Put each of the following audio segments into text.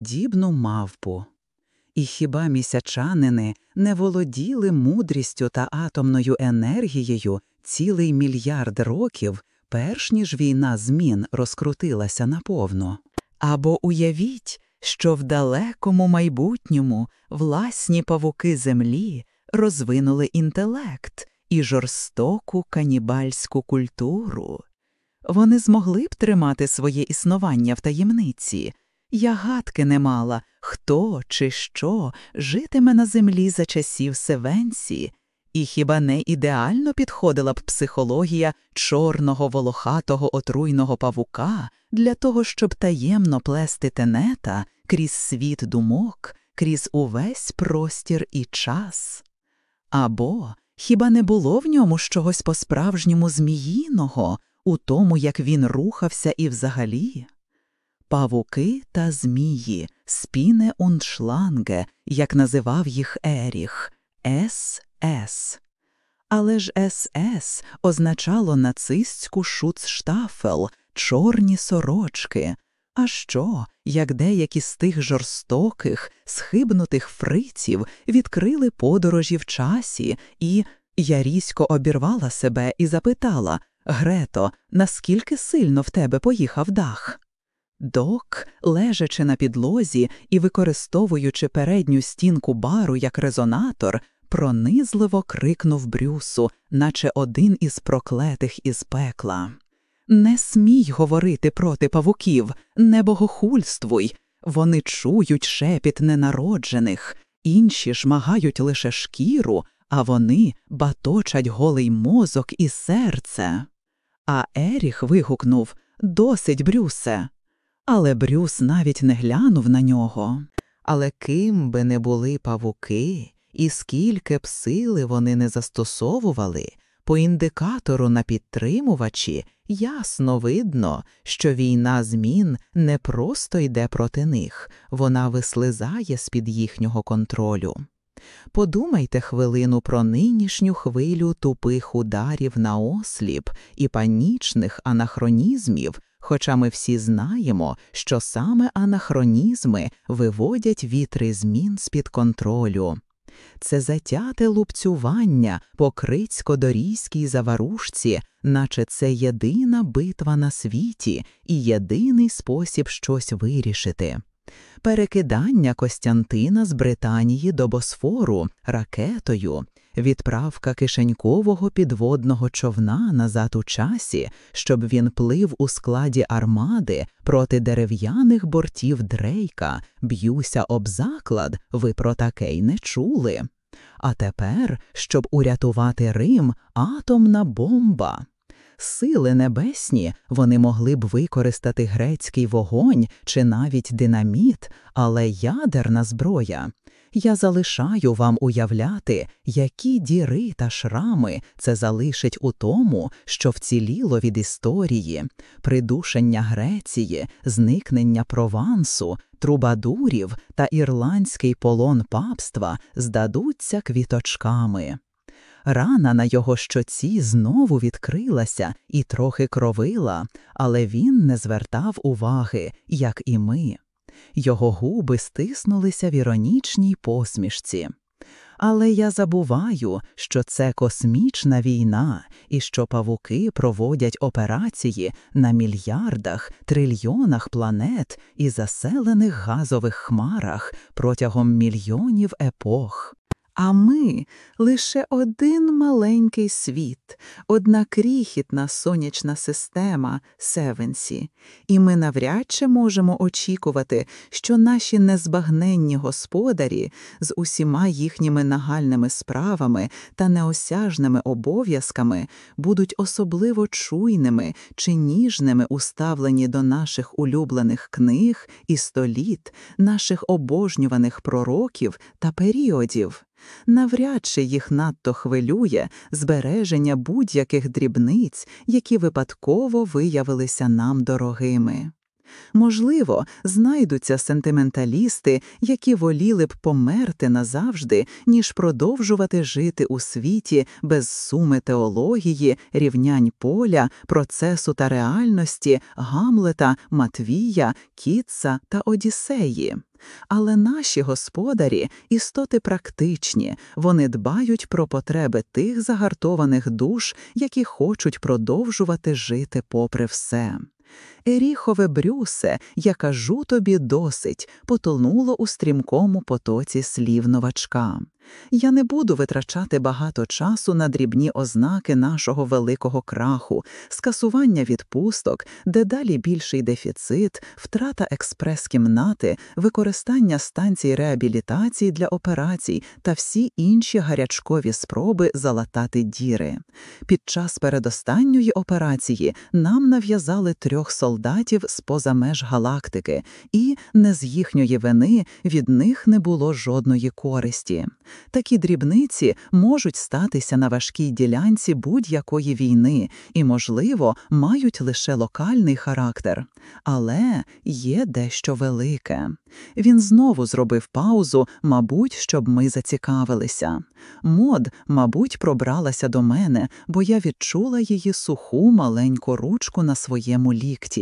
дібну мавпу. І хіба місячанини не володіли мудрістю та атомною енергією цілий мільярд років, перш ніж війна змін розкрутилася наповно? Або уявіть, що в далекому майбутньому власні павуки Землі розвинули інтелект і жорстоку канібальську культуру. Вони змогли б тримати своє існування в таємниці. Я гадки не мала, хто чи що житиме на землі за часів Севенсі, і хіба не ідеально підходила б психологія чорного волохатого отруйного павука для того, щоб таємно плести тенета крізь світ думок, крізь увесь простір і час? Або хіба не було в ньому чогось по-справжньому зміїного у тому, як він рухався і взагалі? Павуки та змії, спіне уншланге, як називав їх Еріх, СС. Але ж СС означало нацистську шуцштафел, чорні сорочки. А що, як деякі з тих жорстоких, схибнутих фриців відкрили подорожі в часі, і я різко обірвала себе і запитала Грето, наскільки сильно в тебе поїхав дах? Док, лежачи на підлозі і використовуючи передню стінку бару як резонатор, пронизливо крикнув Брюсу, наче один із проклетих із пекла. Не смій говорити проти павуків, не богохульствуй. Вони чують шепіт ненароджених, інші шмагають лише шкіру, а вони баточать голий мозок і серце. А Еріх вигукнув Досить, Брюсе. Але Брюс навіть не глянув на нього. Але ким би не були павуки, і скільки б сили вони не застосовували, по індикатору на підтримувачі ясно видно, що війна змін не просто йде проти них, вона вислизає з під їхнього контролю. Подумайте хвилину про нинішню хвилю тупих ударів на осліп і панічних анахронізмів, хоча ми всі знаємо, що саме анахронізми виводять вітри змін з під контролю. Це затяте лупцювання по крицько-дорійській заварушці, наче це єдина битва на світі і єдиний спосіб щось вирішити перекидання Костянтина з Британії до Босфору ракетою, відправка кишенькового підводного човна назад у часі, щоб він плив у складі армади проти дерев'яних бортів Дрейка, б'юся об заклад, ви про таке й не чули. А тепер, щоб урятувати Рим, атомна бомба сили небесні вони могли б використати грецький вогонь чи навіть динаміт, але ядерна зброя. Я залишаю вам уявляти, які діри та шрами це залишить у тому, що вціліло від історії, придушення Греції, зникнення Провансу, трубадурів та ірландський полон папства здадуться квіточками. Рана на його щоці знову відкрилася і трохи кровила, але він не звертав уваги, як і ми. Його губи стиснулися в іронічній посмішці. Але я забуваю, що це космічна війна і що павуки проводять операції на мільярдах, трильйонах планет і заселених газових хмарах протягом мільйонів епох. А ми лише один маленький світ, одна кріхітна сонячна система Севенсі, і ми навряд чи можемо очікувати, що наші незбагненні господарі з усіма їхніми нагальними справами та неосяжними обов'язками будуть особливо чуйними чи ніжними уставлені до наших улюблених книг і століт, наших обожнюваних пророків та періодів. Навряд чи їх надто хвилює збереження будь-яких дрібниць, які випадково виявилися нам дорогими. Можливо, знайдуться сентименталісти, які воліли б померти назавжди, ніж продовжувати жити у світі без суми теології, рівнянь поля, процесу та реальності, Гамлета, Матвія, Кітса та Одіссеї. Але наші господарі істоти практичні, вони дбають про потреби тих загартованих душ, які хочуть продовжувати жити попри все. Еріхове брюсе, я кажу тобі досить, потонуло у стрімкому потоці слів новачка. Я не буду витрачати багато часу на дрібні ознаки нашого великого краху, скасування відпусток, дедалі більший дефіцит, втрата експрес-кімнати, використання станцій реабілітації для операцій та всі інші гарячкові спроби залатати діри. Під час передостанньої операції нам нав'язали трьох солдатів з поза меж галактики, і не з їхньої вини від них не було жодної користі. Такі дрібниці можуть статися на важкій ділянці будь-якої війни і, можливо, мають лише локальний характер. Але є дещо велике. Він знову зробив паузу, мабуть, щоб ми зацікавилися. Мод, мабуть, пробралася до мене, бо я відчула її суху маленьку ручку на своєму лікті.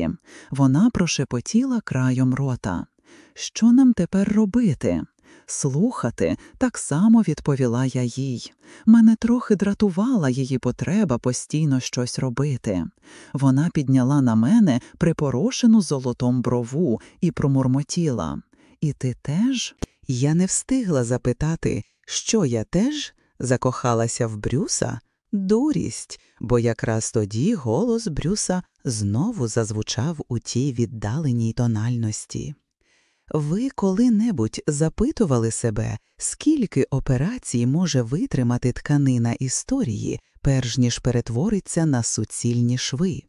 Вона прошепотіла краєм рота. Що нам тепер робити? Слухати так само відповіла я їй. Мене трохи дратувала її потреба постійно щось робити. Вона підняла на мене припорошену золотом брову і промурмотіла. І ти теж? Я не встигла запитати, що я теж закохалася в Брюса? Дурість, бо якраз тоді голос Брюса знову зазвучав у тій віддаленій тональності. Ви коли-небудь запитували себе, скільки операцій може витримати тканина історії, перш ніж перетвориться на суцільні шви?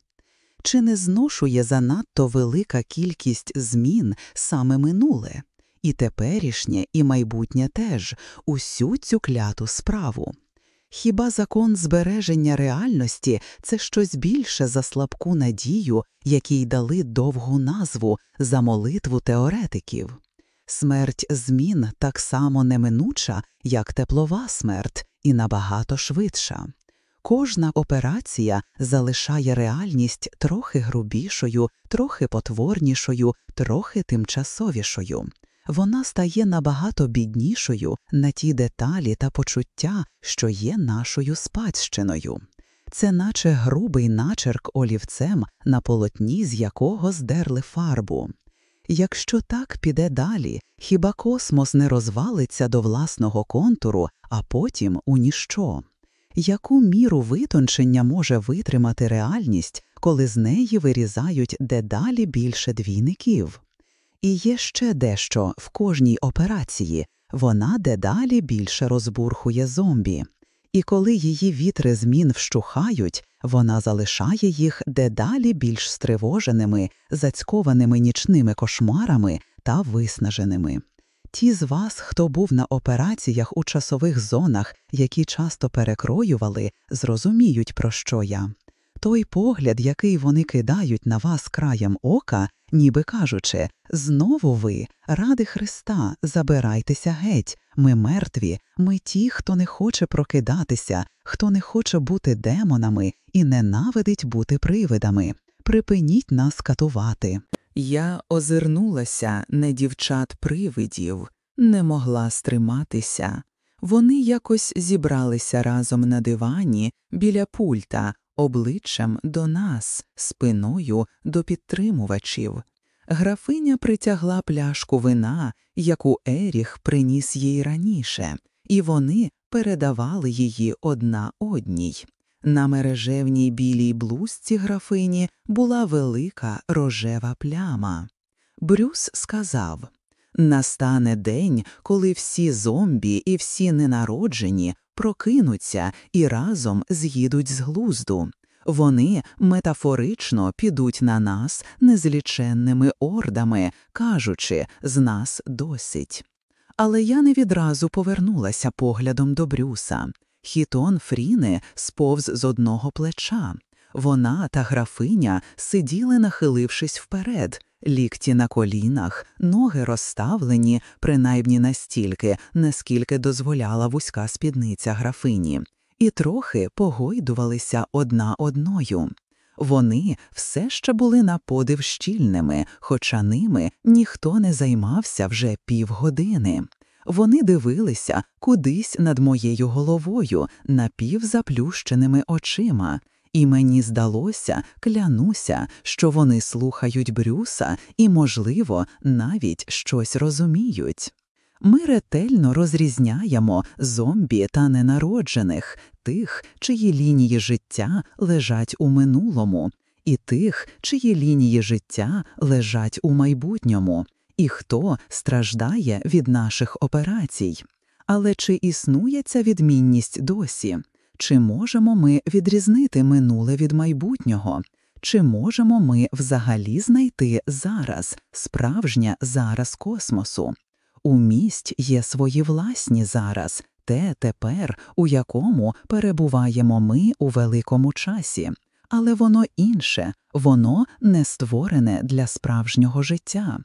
Чи не зношує занадто велика кількість змін саме минуле, і теперішнє, і майбутнє теж усю цю кляту справу? Хіба закон збереження реальності це щось більше за слабку надію, якій дали довгу назву за молитву теоретиків? Смерть змін так само неминуча, як теплова смерть, і набагато швидша. Кожна операція залишає реальність трохи грубішою, трохи потворнішою, трохи тимчасовішою вона стає набагато біднішою на ті деталі та почуття, що є нашою спадщиною. Це наче грубий начерк олівцем, на полотні, з якого здерли фарбу. Якщо так піде далі, хіба космос не розвалиться до власного контуру, а потім у ніщо? Яку міру витончення може витримати реальність, коли з неї вирізають дедалі більше двійників? І є ще дещо в кожній операції вона дедалі більше розбурхує зомбі, і коли її вітри змін вщухають, вона залишає їх дедалі більш стривоженими, зацькованими нічними кошмарами та виснаженими. Ті з вас, хто був на операціях у часових зонах, які часто перекроювали, зрозуміють, про що я. Той погляд, який вони кидають на вас краєм ока, ніби кажучи, знову ви, ради Христа, забирайтеся геть, ми мертві, ми ті, хто не хоче прокидатися, хто не хоче бути демонами і ненавидить бути привидами. Припиніть нас катувати. Я озирнулася на дівчат привидів, не могла стриматися. Вони якось зібралися разом на дивані біля пульта, обличчям до нас, спиною до підтримувачів. Графиня притягла пляшку вина, яку Еріх приніс їй раніше, і вони передавали її одна одній. На мережевній білій блузці графині була велика рожева пляма. Брюс сказав Настане день, коли всі зомбі і всі ненароджені прокинуться і разом з'їдуть з глузду. Вони метафорично підуть на нас незліченними ордами, кажучи, з нас досить. Але я не відразу повернулася поглядом до Брюса. Хітон Фріни сповз з одного плеча. Вона та графиня сиділи, нахилившись вперед, лікті на колінах, ноги розставлені, принаймні настільки, наскільки дозволяла вузька спідниця графині, і трохи погойдувалися одна одною. Вони все ще були на подив щільними, хоча ними ніхто не займався вже півгодини. Вони дивилися кудись над моєю головою напівзаплющеними очима, і мені здалося, клянуся, що вони слухають Брюса і, можливо, навіть щось розуміють. Ми ретельно розрізняємо зомбі та ненароджених, тих, чиї лінії життя лежать у минулому, і тих, чиї лінії життя лежать у майбутньому, і хто страждає від наших операцій. Але чи існує ця відмінність досі? Чи можемо ми відрізнити минуле від майбутнього? Чи можемо ми взагалі знайти зараз справжнє зараз космосу? У місць є свої власні зараз, те тепер, у якому перебуваємо ми у великому часі, але воно інше, воно не створене для справжнього життя.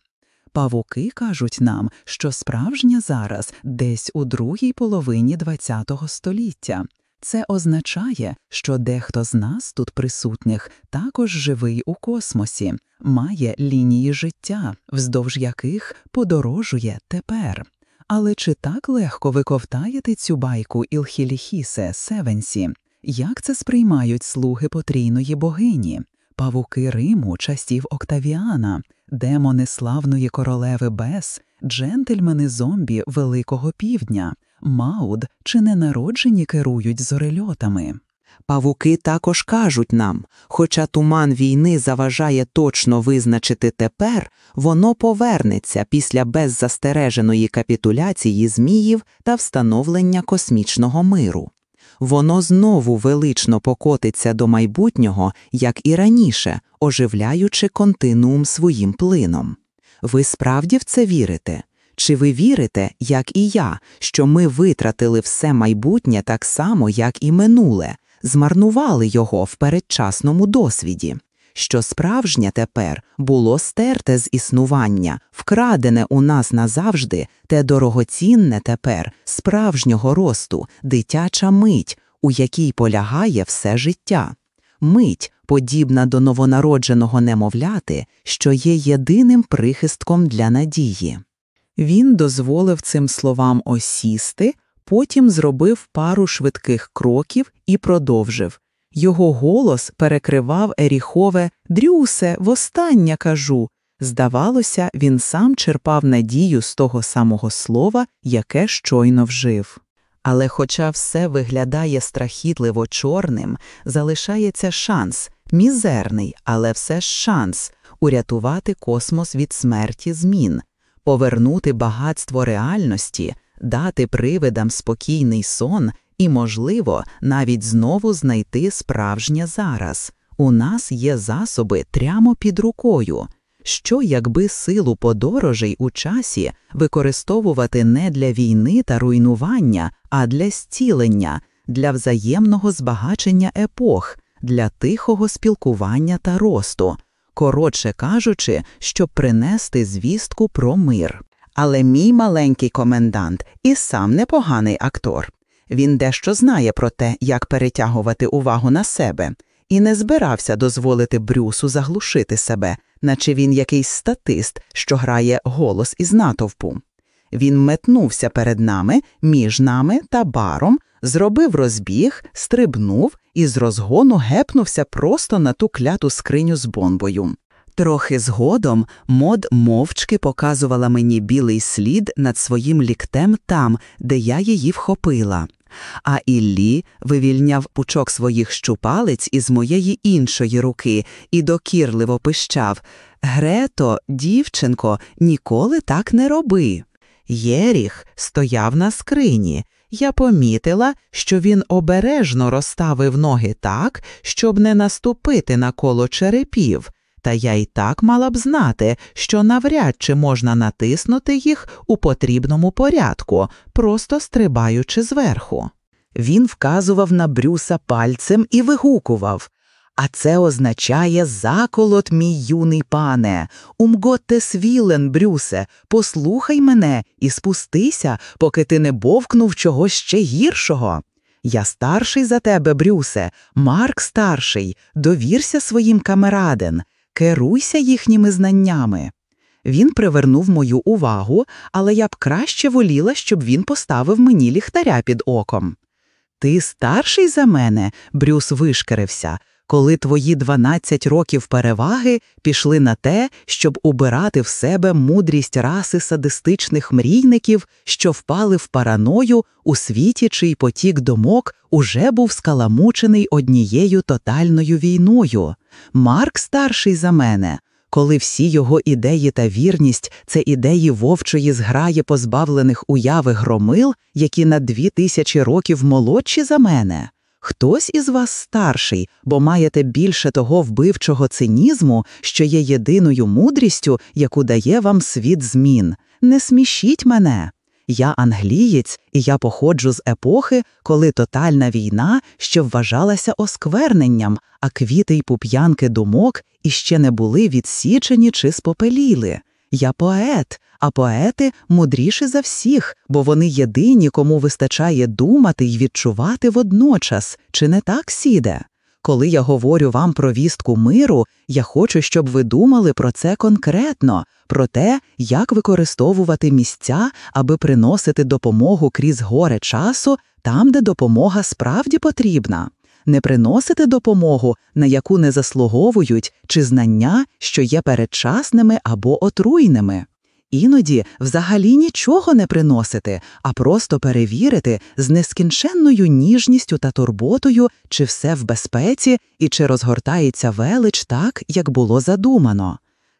Павуки кажуть нам, що справжнє зараз десь у другій половині ХХ століття. Це означає, що дехто з нас тут присутніх також живий у космосі, має лінії життя, вздовж яких подорожує тепер. Але чи так легко ви ковтаєте цю байку Ілхіліхісе Севенсі? Як це сприймають слуги потрійної богині, павуки Риму, часів Октавіана, демони славної королеви Бес, джентльмени зомбі Великого Півдня, Мауд чи ненароджені керують зорельотами? Павуки також кажуть нам, хоча туман війни заважає точно визначити тепер, воно повернеться після беззастереженої капітуляції зміїв та встановлення космічного миру. Воно знову велично покотиться до майбутнього, як і раніше, оживляючи континуум своїм плином. Ви справді в це вірите? Чи ви вірите, як і я, що ми витратили все майбутнє так само, як і минуле, змарнували його в передчасному досвіді? Що справжнє тепер було стерте з існування, вкрадене у нас назавжди, те дорогоцінне тепер справжнього росту, дитяча мить, у якій полягає все життя, мить, подібна до новонародженого немовляти, що є єдиним прихистком для надії. Він дозволив цим словам осісти, потім зробив пару швидких кроків і продовжив. Його голос перекривав Еріхове Дрюсе, востаннє кажу. Здавалося, він сам черпав надію з того самого слова, яке щойно вжив. Але, хоча все виглядає страхітливо чорним, залишається шанс, мізерний, але все ж шанс урятувати космос від смерті змін, повернути багатство реальності, дати привидам спокійний сон і, можливо, навіть знову знайти справжнє зараз. У нас є засоби прямо під рукою. Що, якби силу подорожей у часі використовувати не для війни та руйнування, а для зцілення, для взаємного збагачення епох, для тихого спілкування та росту, коротше кажучи, щоб принести звістку про мир. Але мій маленький комендант і сам непоганий актор. Він дещо знає про те, як перетягувати увагу на себе, і не збирався дозволити Брюсу заглушити себе, наче він якийсь статист, що грає голос із натовпу. Він метнувся перед нами, між нами та баром, зробив розбіг, стрибнув і з розгону гепнувся просто на ту кляту скриню з бомбою. Трохи згодом мод мовчки показувала мені білий слід над своїм ліктем там, де я її вхопила. А Іллі вивільняв пучок своїх щупалець із моєї іншої руки і докірливо пищав Грето, дівчинко, ніколи так не роби. Єріх стояв на скрині. Я помітила, що він обережно розставив ноги так, щоб не наступити на коло черепів, та я й так мала б знати, що навряд чи можна натиснути їх у потрібному порядку, просто стрибаючи зверху. Він вказував на Брюса пальцем і вигукував а це означає заколот, мій юний пане. Умготте свілен, Брюсе, послухай мене і спустися, поки ти не бовкнув чогось ще гіршого. Я старший за тебе, Брюсе, Марк старший, довірся своїм камераден, керуйся їхніми знаннями. Він привернув мою увагу, але я б краще воліла, щоб він поставив мені ліхтаря під оком. Ти старший за мене, Брюс вишкерився, коли твої 12 років переваги пішли на те, щоб убирати в себе мудрість раси садистичних мрійників, що впали в параною у світі, чий потік думок уже був скаламучений однією тотальною війною. Марк старший за мене. Коли всі його ідеї та вірність це ідеї вовчої зграї позбавлених уяви громил, які на дві тисячі років молодші за мене. Хтось із вас старший, бо маєте більше того вбивчого цинізму, що є єдиною мудрістю, яку дає вам світ змін. Не смішіть мене. Я англієць, і я походжу з епохи, коли тотальна війна ще вважалася оскверненням, а квіти й пуп'янки думок іще не були відсічені чи спопеліли. Я поет, а поети мудріші за всіх, бо вони єдині, кому вистачає думати й відчувати водночас, чи не так сіде? Коли я говорю вам про вістку миру, я хочу, щоб ви думали про це конкретно, про те, як використовувати місця, аби приносити допомогу крізь горе часу там, де допомога справді потрібна. Не приносити допомогу, на яку не заслуговують, чи знання, що є передчасними або отруйними. Іноді взагалі нічого не приносити, а просто перевірити з нескінченною ніжністю та турботою, чи все в безпеці і чи розгортається велич так, як було задумано.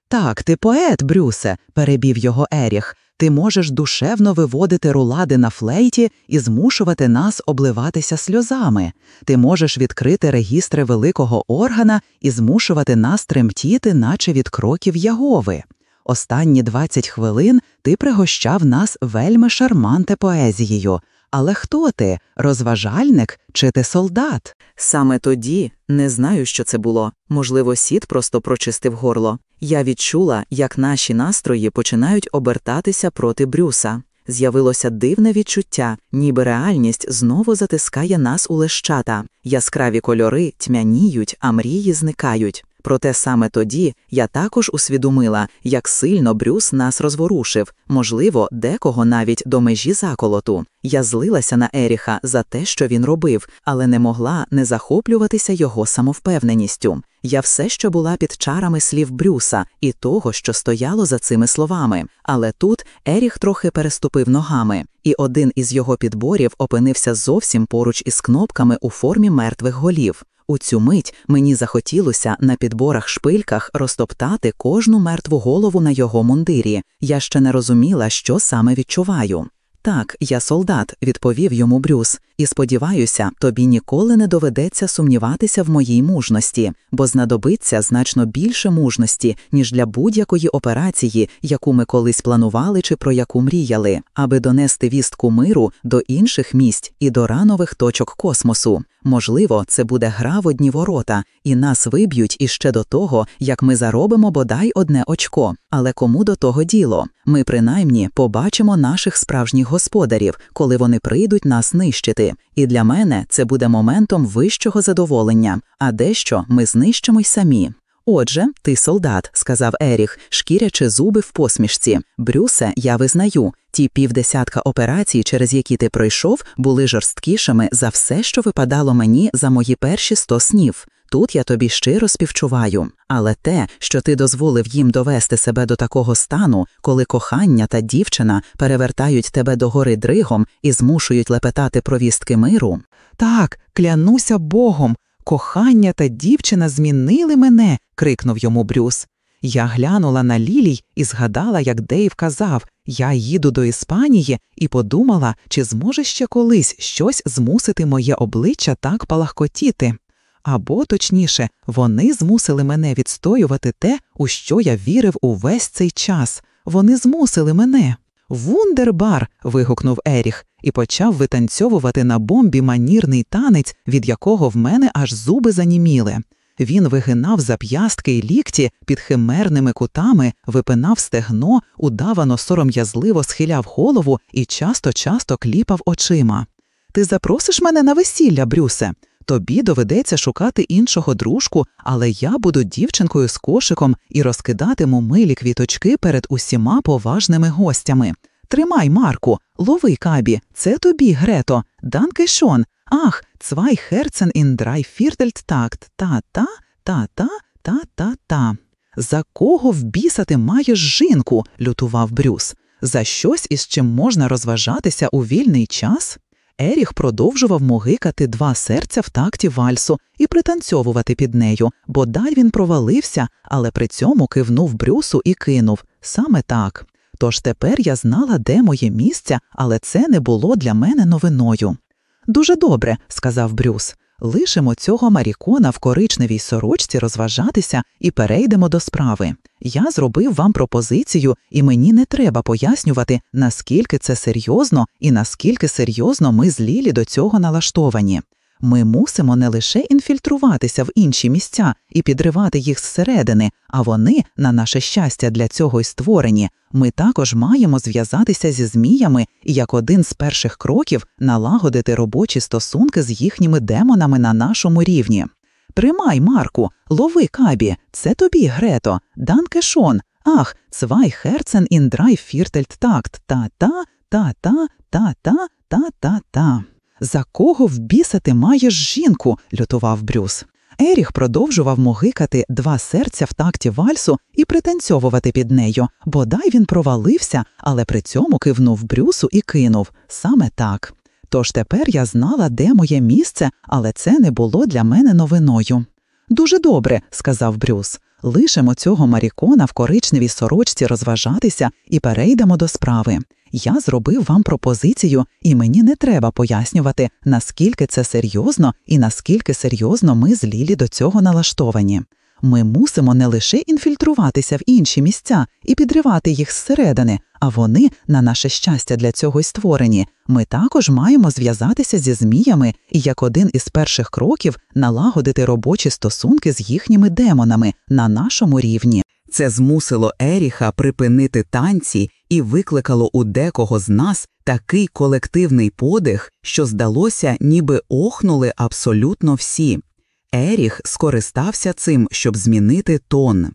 Так, ти поет, Брюсе, перебів його Еріх. Ти можеш душевно виводити рулади на флейті і змушувати нас обливатися сльозами. Ти можеш відкрити регістри великого органа і змушувати нас тремтіти, наче від кроків Ягови. Останні 20 хвилин ти пригощав нас вельми шарманте поезією. Але хто ти розважальник чи ти солдат? Саме тоді не знаю, що це було. Можливо, сід просто прочистив горло. Я відчула, як наші настрої починають обертатися проти Брюса. З'явилося дивне відчуття, ніби реальність знову затискає нас у лещата. Яскраві кольори тьмяніють, а мрії зникають. Проте саме тоді я також усвідомила, як сильно Брюс нас розворушив, можливо, декого навіть до межі заколоту. Я злилася на Еріха за те, що він робив, але не могла не захоплюватися його самовпевненістю. Я все ще була під чарами слів Брюса і того, що стояло за цими словами. Але тут Еріх трохи переступив ногами, і один із його підборів опинився зовсім поруч із кнопками у формі мертвих голів. У цю мить мені захотілося на підборах шпильках розтоптати кожну мертву голову на його мундирі. Я ще не розуміла, що саме відчуваю. Так, я солдат, відповів йому Брюс, і сподіваюся, тобі ніколи не доведеться сумніватися в моїй мужності, бо знадобиться значно більше мужності, ніж для будь-якої операції, яку ми колись планували чи про яку мріяли, аби донести вістку миру до інших місць і до ранових точок космосу. Можливо, це буде гра в одні ворота, і нас виб'ють іще до того, як ми заробимо бодай одне очко. Але кому до того діло? Ми принаймні побачимо наших справжніх господарів, коли вони прийдуть нас нищити. І для мене це буде моментом вищого задоволення, а дещо ми знищимо й самі. Отже, ти солдат, сказав Еріх, шкірячи зуби в посмішці. Брюсе, я визнаю, ті півдесятка операцій, через які ти пройшов, були жорсткішими за все, що випадало мені за мої перші сто снів. Тут я тобі щиро співчуваю, але те, що ти дозволив їм довести себе до такого стану, коли кохання та дівчина перевертають тебе до гори дригом і змушують лепетати про вістки миру. Так, клянуся Богом, кохання та дівчина змінили мене, крикнув йому Брюс. Я глянула на Лілій і згадала, як Дейв казав я їду до Іспанії, і подумала, чи зможе ще колись щось змусити моє обличчя так палахкотіти. Або, точніше, вони змусили мене відстоювати те, у що я вірив увесь цей час. Вони змусили мене. Вундербар. вигукнув Еріх і почав витанцьовувати на бомбі манірний танець, від якого в мене аж зуби заніміли. Він вигинав зап'ястки й лікті під химерними кутами, випинав стегно, удавано сором'язливо схиляв голову і часто-часто кліпав очима. ти запросиш мене на весілля, Брюсе? Тобі доведеться шукати іншого дружку, але я буду дівчинкою з кошиком і розкидатиму милі квіточки перед усіма поважними гостями. Тримай, Марку, лови, Кабі, це тобі, Грето, danke schön. Ach, Herzen in Dreivierteltakt, та-та, та-та, та-та-та. За кого в ти маєш жінку? лютував Брюс. За щось, із чим можна розважатися у вільний час? Еріх продовжував могикати два серця в такті вальсу і пританцьовувати під нею, бодай він провалився, але при цьому кивнув Брюсу і кинув саме так. Тож тепер я знала, де моє місце, але це не було для мене новиною. Дуже добре, сказав Брюс. Лишимо цього Марікона в коричневій сорочці розважатися і перейдемо до справи. Я зробив вам пропозицію, і мені не треба пояснювати, наскільки це серйозно і наскільки серйозно ми з Лілі до цього налаштовані. Ми мусимо не лише інфільтруватися в інші місця і підривати їх зсередини, а вони, на наше щастя, для цього й створені. Ми також маємо зв'язатися зі зміями і як один з перших кроків налагодити робочі стосунки з їхніми демонами на нашому рівні. Тримай, Марку, лови, Кабі, це тобі, Грето, danke schön. Ах, цвай херцен ін драй фіртельт такт, та-та, та-та, та-та, та-та-та. За кого в біса ти маєш жінку? лютував Брюс. Еріх продовжував могикати два серця в такті вальсу і пританцьовувати під нею, бодай він провалився, але при цьому кивнув Брюсу і кинув саме так. Тож тепер я знала, де моє місце, але це не було для мене новиною. Дуже добре, сказав Брюс. Лишимо цього Марікона в коричневій сорочці розважатися і перейдемо до справи. Я зробив вам пропозицію, і мені не треба пояснювати, наскільки це серйозно і наскільки серйозно ми з Лілі до цього налаштовані. Ми мусимо не лише інфільтруватися в інші місця і підривати їх зсередини, а вони, на наше щастя, для цього й створені. Ми також маємо зв'язатися зі зміями і як один із перших кроків налагодити робочі стосунки з їхніми демонами на нашому рівні. Це змусило Еріха припинити танці і викликало у декого з нас такий колективний подих, що здалося, ніби охнули абсолютно всі. Еріх скористався цим, щоб змінити тон.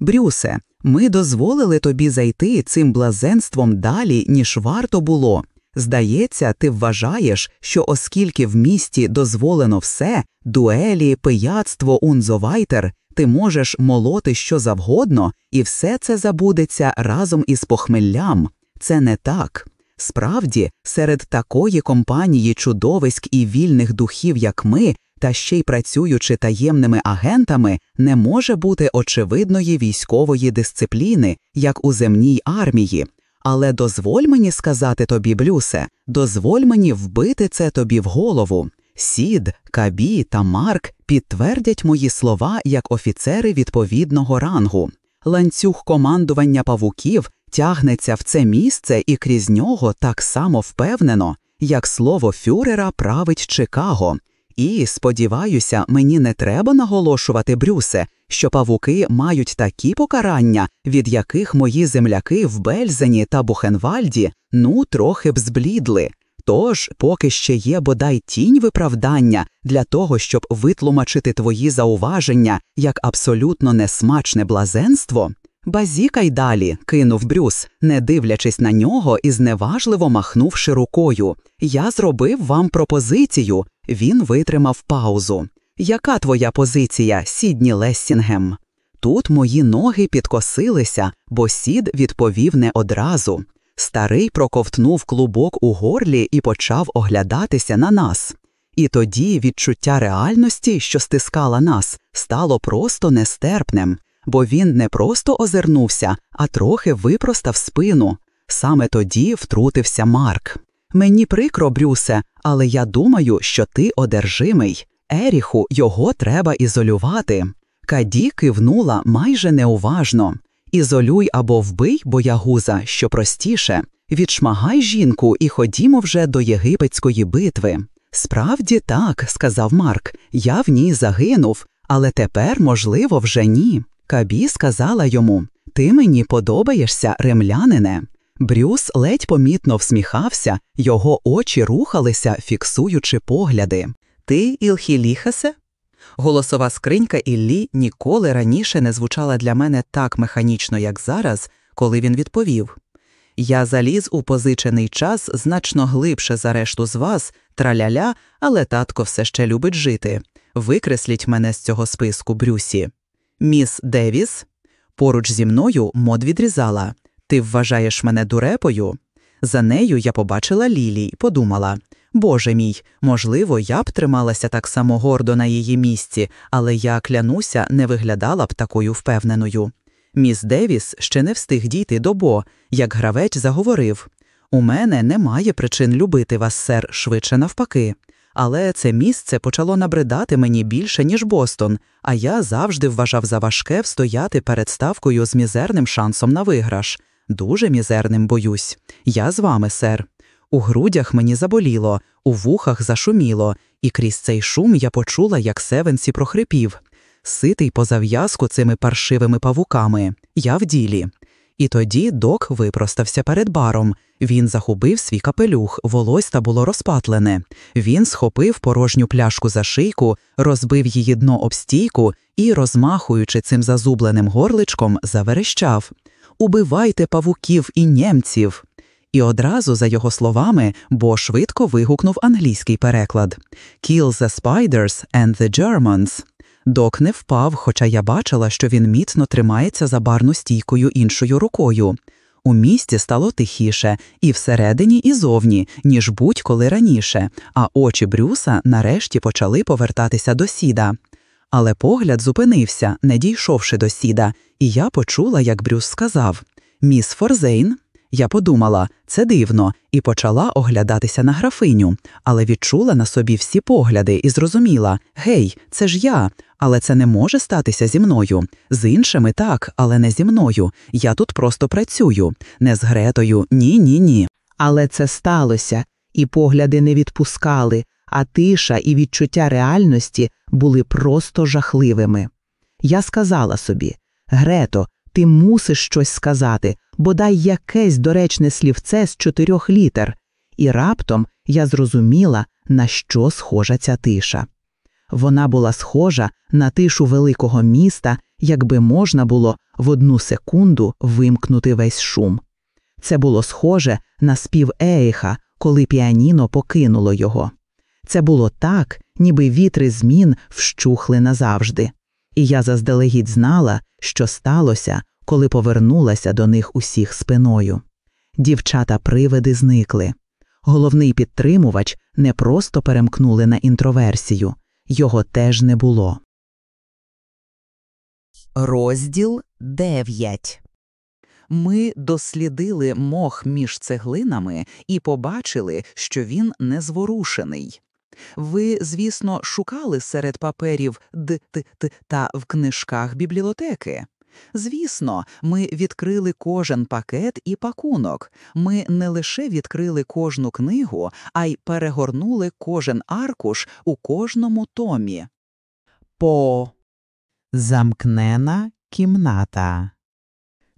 Брюсе, ми дозволили тобі зайти цим блазенством далі, ніж варто було. Здається, ти вважаєш, що оскільки в місті дозволено все дуелі, пияцтво, унзовайтер, ти можеш молоти що завгодно, і все це забудеться разом із похмеллям. Це не так. Справді, серед такої компанії чудовиськ і вільних духів, як ми, та ще й працюючи таємними агентами, не може бути очевидної військової дисципліни, як у земній армії. Але дозволь мені сказати тобі, Блюсе, дозволь мені вбити це тобі в голову. Сід, Кабі та Марк підтвердять мої слова як офіцери відповідного рангу. Ланцюг командування павуків тягнеться в це місце і крізь нього так само впевнено, як слово фюрера править Чикаго. І, сподіваюся, мені не треба наголошувати, Брюсе, що павуки мають такі покарання, від яких мої земляки в Бельзені та Бухенвальді ну трохи б зблідли. Тож, поки ще є бодай тінь виправдання для того, щоб витлумачити твої зауваження як абсолютно несмачне блазенство, базікай далі, кинув Брюс, не дивлячись на нього і зневажливо махнувши рукою. Я зробив вам пропозицію. Він витримав паузу. Яка твоя позиція, Сідні Лессінгем? Тут мої ноги підкосилися, бо сід відповів не одразу. Старий проковтнув клубок у горлі і почав оглядатися на нас. І тоді відчуття реальності, що стискала нас, стало просто нестерпним, бо він не просто озирнувся, а трохи випростав спину. Саме тоді втрутився Марк. Мені прикро, Брюсе, але я думаю, що ти одержимий. Еріху його треба ізолювати. Каді кивнула майже неуважно. Ізолюй або вбий боягуза, що простіше, відшмагай жінку і ходімо вже до єгипетської битви. Справді так, сказав Марк, я в ній загинув, але тепер, можливо, вже ні. Кабі сказала йому Ти мені подобаєшся, ремлянине. Брюс ледь помітно всміхався, його очі рухалися, фіксуючи погляди. Ти, Ілхіліхесе? Голосова скринька Іллі ніколи раніше не звучала для мене так механічно, як зараз, коли він відповів. Я заліз у позичений час значно глибше за решту з вас, траляля, але татко все ще любить жити. Викресліть мене з цього списку, Брюсі. Міс Девіс. Поруч зі мною мод відрізала. Ти вважаєш мене дурепою? За нею я побачила Лілі й подумала Боже мій, можливо, я б трималася так само гордо на її місці, але я клянуся, не виглядала б такою впевненою. Міс Девіс ще не встиг дійти до Бо, як гравець заговорив У мене немає причин любити вас, сер, швидше навпаки. Але це місце почало набридати мені більше, ніж Бостон, а я завжди вважав за важке встояти перед ставкою з мізерним шансом на виграш. Дуже мізерним, боюсь. Я з вами, сер. У грудях мені заболіло, у вухах зашуміло, і крізь цей шум я почула, як Севенсі прохрипів. Ситий по зав'язку цими паршивими павуками. Я в ділі. І тоді док випростався перед баром. Він захубив свій капелюх, волосся було розпатлене. Він схопив порожню пляшку за шийку, розбив її дно об стійку і, розмахуючи цим зазубленим горличком, заверещав Убивайте павуків і німців. І одразу, за його словами, Бо швидко вигукнув англійський переклад «Kill the spiders and the Germans». Док не впав, хоча я бачила, що він міцно тримається за барну стійкою іншою рукою. У місті стало тихіше і всередині, і зовні, ніж будь-коли раніше, а очі Брюса нарешті почали повертатися до сіда. Але погляд зупинився, не дійшовши до сіда, і я почула, як Брюс сказав Міс Форзейн. Я подумала, це дивно, і почала оглядатися на графиню, але відчула на собі всі погляди і зрозуміла гей, це ж я, але це не може статися зі мною. З іншими так, але не зі мною. Я тут просто працюю, не з Гретою, ні, ні, ні. Але це сталося, і погляди не відпускали, а тиша і відчуття реальності були просто жахливими. Я сказала собі Грето, ти мусиш щось сказати, бодай якесь доречне слівце з чотирьох літер, і раптом я зрозуміла, на що схожа ця тиша. Вона була схожа на тишу великого міста, якби можна було в одну секунду вимкнути весь шум. Це було схоже на спів Ейха, коли піаніно покинуло його. Це було так, ніби вітри змін вщухли назавжди. І я заздалегідь знала, що сталося, коли повернулася до них усіх спиною. Дівчата привиди зникли. Головний підтримувач не просто перемкнули на інтроверсію, його теж не було. Розділ 9 Ми дослідили мох між цеглинами і побачили, що він незворушений. Ви, звісно, шукали серед паперів д т т та в книжках бібліотеки. Звісно, ми відкрили кожен пакет і пакунок. Ми не лише відкрили кожну книгу, а й перегорнули кожен аркуш у кожному томі. По замкнена кімната.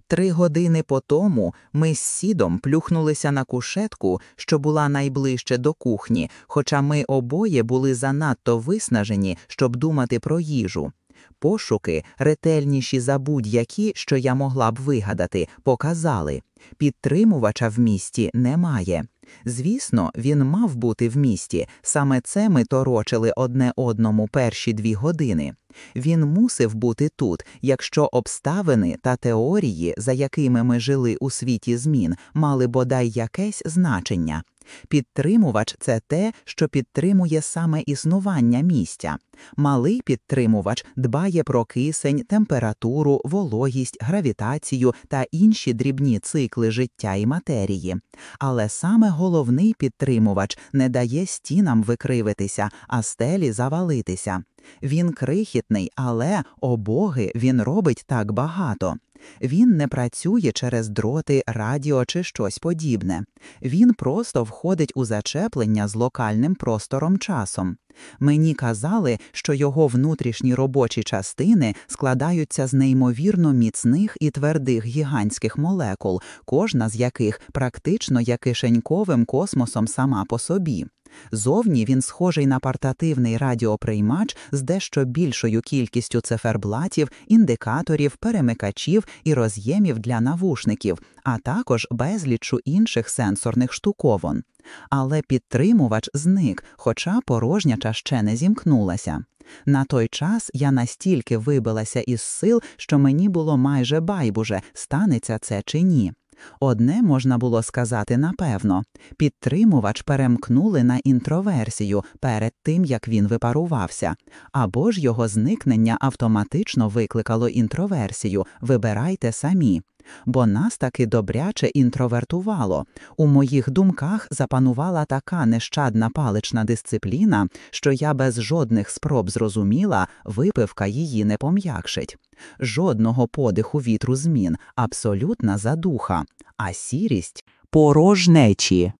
Три години по тому ми з сідом плюхнулися на кушетку, що була найближче до кухні, хоча ми обоє були занадто виснажені, щоб думати про їжу. Пошуки, ретельніші за будь-які, що я могла б вигадати, показали підтримувача в місті немає. Звісно, він мав бути в місті, саме це ми торочили одне одному перші дві години. Він мусив бути тут, якщо обставини та теорії, за якими ми жили у світі змін, мали бодай якесь значення. Підтримувач це те, що підтримує саме існування місця. Малий підтримувач дбає про кисень, температуру, вологість, гравітацію та інші дрібні цикли життя і матерії. Але саме головний підтримувач не дає стінам викривитися, а стелі завалитися. Він крихітний, але, о боги, він робить так багато. Він не працює через дроти, радіо чи щось подібне. Він просто входить у зачеплення з локальним простором часом. Мені казали, що його внутрішні робочі частини складаються з неймовірно міцних і твердих гігантських молекул, кожна з яких практично є кишеньковим космосом сама по собі. Зовні він схожий на портативний радіоприймач з дещо більшою кількістю циферблатів, індикаторів, перемикачів і роз'ємів для навушників, а також безлічу інших сенсорних штуковин. Але підтримувач зник, хоча порожняча ще не зімкнулася. На той час я настільки вибилася із сил, що мені було майже байдуже, станеться це чи ні. Одне можна було сказати напевно підтримувач перемкнули на інтроверсію перед тим, як він випарувався, або ж його зникнення автоматично викликало інтроверсію. Вибирайте самі. Бо нас таки добряче інтровертувало. У моїх думках запанувала така нещадна палична дисципліна, що я без жодних спроб зрозуміла, випивка її не пом'якшить. Жодного подиху вітру змін, абсолютна задуха, а сірість порожнечі.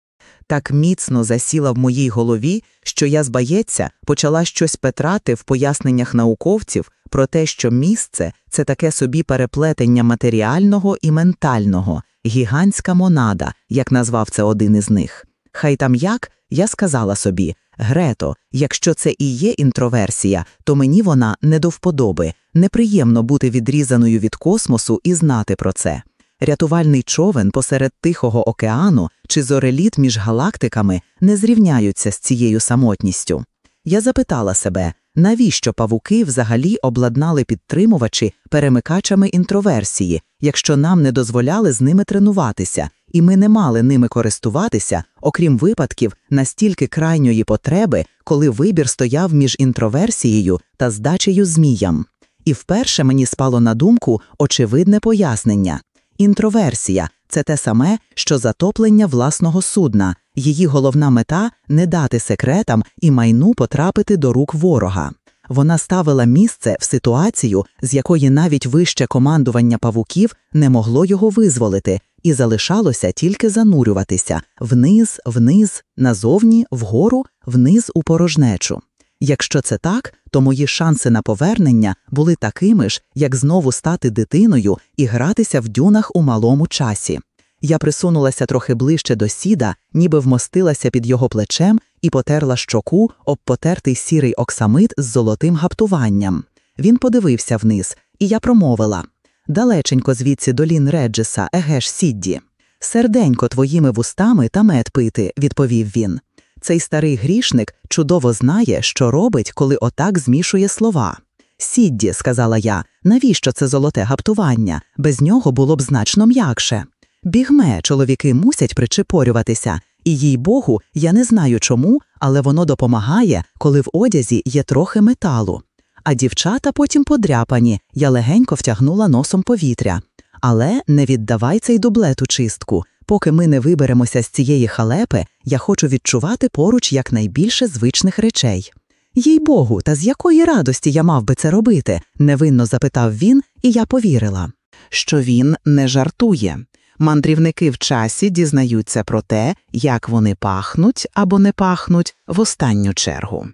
Так міцно засіла в моїй голові, що я, збається, почала щось петрати в поясненнях науковців про те, що місце це таке собі переплетення матеріального і ментального, гігантська монада, як назвав це один із них. Хай там як, я сказала собі Грето, якщо це і є інтроверсія, то мені вона не до вподоби, неприємно бути відрізаною від космосу і знати про це. Рятувальний човен посеред Тихого океану чи зореліт між галактиками не зрівняються з цією самотністю. Я запитала себе, навіщо павуки взагалі обладнали підтримувачі перемикачами інтроверсії, якщо нам не дозволяли з ними тренуватися, і ми не мали ними користуватися, окрім випадків настільки крайньої потреби, коли вибір стояв між інтроверсією та здачею зміям. І вперше мені спало на думку очевидне пояснення. Інтроверсія це те саме, що затоплення власного судна, її головна мета не дати секретам і майну потрапити до рук ворога. Вона ставила місце в ситуацію, з якої навіть вище командування павуків не могло його визволити, і залишалося тільки занурюватися вниз, вниз, назовні, вгору, вниз у порожнечу. Якщо це так, то мої шанси на повернення були такими ж, як знову стати дитиною і гратися в дюнах у малому часі. Я присунулася трохи ближче до сіда, ніби вмостилася під його плечем і потерла щоку об потертий сірий оксамит з золотим гаптуванням. Він подивився вниз, і я промовила далеченько звідси до Лін Реджеса, егеш Сідді. Серденько твоїми вустами та мед пити, відповів він. Цей старий грішник чудово знає, що робить, коли отак змішує слова. Сідді, сказала я, навіщо це золоте гаптування? Без нього було б значно м'якше. Бігме, чоловіки мусять причепорюватися, і їй богу, я не знаю чому, але воно допомагає, коли в одязі є трохи металу. А дівчата потім подряпані, я легенько втягнула носом повітря. Але не віддавай цей дублет у чистку. Поки ми не виберемося з цієї халепи, я хочу відчувати поруч якнайбільше звичних речей. Їй богу, та з якої радості я мав би це робити? невинно запитав він, і я повірила, що він не жартує. Мандрівники в часі дізнаються про те, як вони пахнуть або не пахнуть в останню чергу.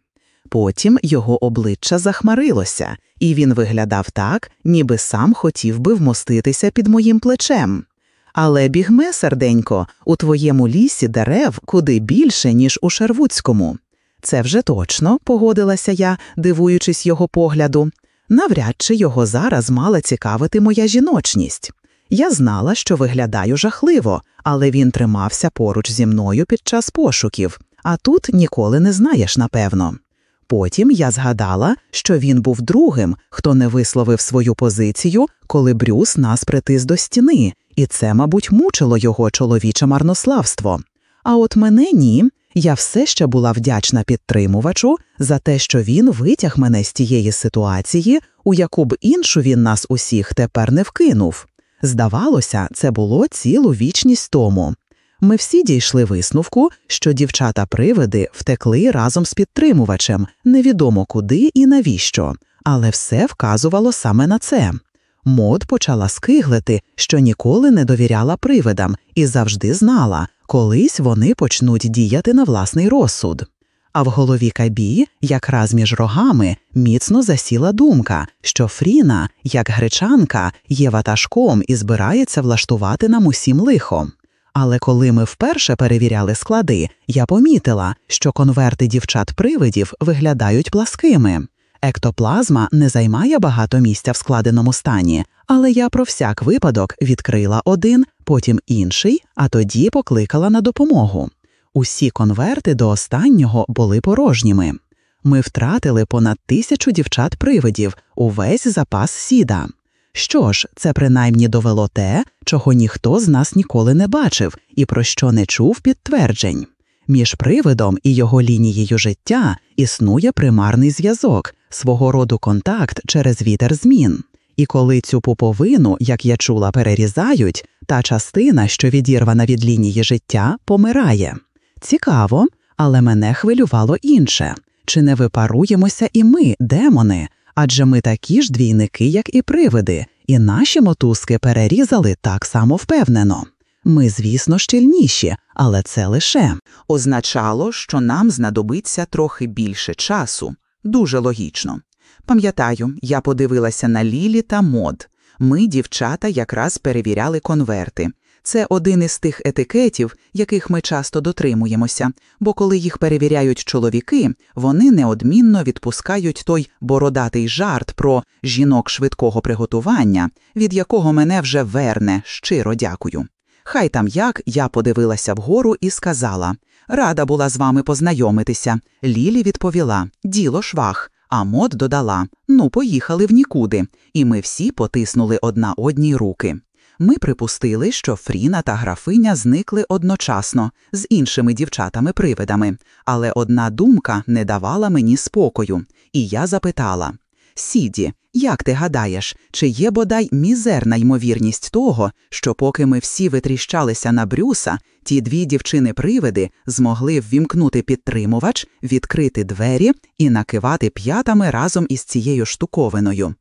Потім його обличчя захмарилося, і він виглядав так, ніби сам хотів би вмоститися під моїм плечем. Але бігме, серденько, у твоєму лісі дерев куди більше, ніж у Шервуцькому. Це вже точно, погодилася я, дивуючись його погляду. Навряд чи його зараз мала цікавити моя жіночність. Я знала, що виглядаю жахливо, але він тримався поруч зі мною під час пошуків, а тут ніколи не знаєш, напевно. Потім я згадала, що він був другим, хто не висловив свою позицію, коли Брюс нас притис до стіни, і це, мабуть, мучило його чоловіче марнославство. А от мене ні. Я все ще була вдячна підтримувачу за те, що він витяг мене з тієї ситуації, у яку б іншу він нас усіх тепер не вкинув. Здавалося, це було цілу вічність тому. Ми всі дійшли висновку, що дівчата-привиди втекли разом з підтримувачем, невідомо куди і навіщо, але все вказувало саме на це. Мод почала скиглити, що ніколи не довіряла привидам і завжди знала, колись вони почнуть діяти на власний розсуд. А в голові Кабі, якраз між рогами, міцно засіла думка, що Фріна, як гречанка, є ватажком і збирається влаштувати нам усім лихо. Але коли ми вперше перевіряли склади, я помітила, що конверти дівчат-привидів виглядають пласкими. Ектоплазма не займає багато місця в складеному стані, але я про всяк випадок відкрила один, потім інший, а тоді покликала на допомогу. Усі конверти до останнього були порожніми. Ми втратили понад тисячу дівчат-привидів, увесь запас сіда. Що ж, це принаймні довело те, чого ніхто з нас ніколи не бачив і про що не чув підтверджень. Між привидом і його лінією життя існує примарний зв'язок, свого роду контакт через вітер змін. І коли цю пуповину, як я чула, перерізають, та частина, що відірвана від лінії життя, помирає. Цікаво, але мене хвилювало інше чи не випаруємося і ми, демони, адже ми такі ж двійники, як і привиди, і наші мотузки перерізали так само впевнено. Ми, звісно, щільніші, але це лише означало, що нам знадобиться трохи більше часу. Дуже логічно. Пам'ятаю, я подивилася на Лілі та мод. Ми, дівчата, якраз перевіряли конверти. Це один із тих етикетів, яких ми часто дотримуємося, бо коли їх перевіряють чоловіки, вони неодмінно відпускають той бородатий жарт про жінок швидкого приготування, від якого мене вже верне, щиро дякую. Хай там як я подивилася вгору і сказала Рада була з вами познайомитися. Лілі відповіла Діло швах. А мод додала Ну, поїхали в нікуди, і ми всі потиснули одна одній руки. Ми припустили, що Фріна та графиня зникли одночасно з іншими дівчатами-привидами, але одна думка не давала мені спокою, і я запитала. Сіді, як ти гадаєш, чи є бодай мізерна ймовірність того, що поки ми всі витріщалися на Брюса, ті дві дівчини-привиди змогли ввімкнути підтримувач, відкрити двері і накивати п'ятами разом із цією штуковиною?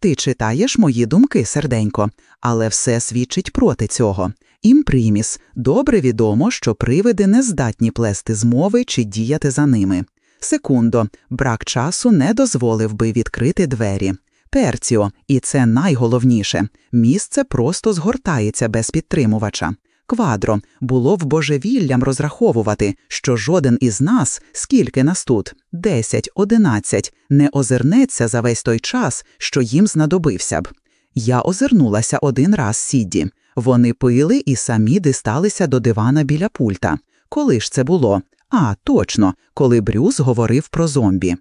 Ти читаєш мої думки, серденько, але все свідчить проти цього. Імприміс, добре відомо, що привиди не здатні плести змови чи діяти за ними. Секундо, брак часу не дозволив би відкрити двері. Перціо, і це найголовніше місце просто згортається без підтримувача. Квадро було в божевіллям розраховувати, що жоден із нас, скільки нас тут, 10, 11, не озирнеться за весь той час, що їм знадобився б. Я озирнулася один раз Сідді. Вони пили і самі дисталися до дивана біля пульта. Коли ж це було? А, точно, коли Брюс говорив про зомбі.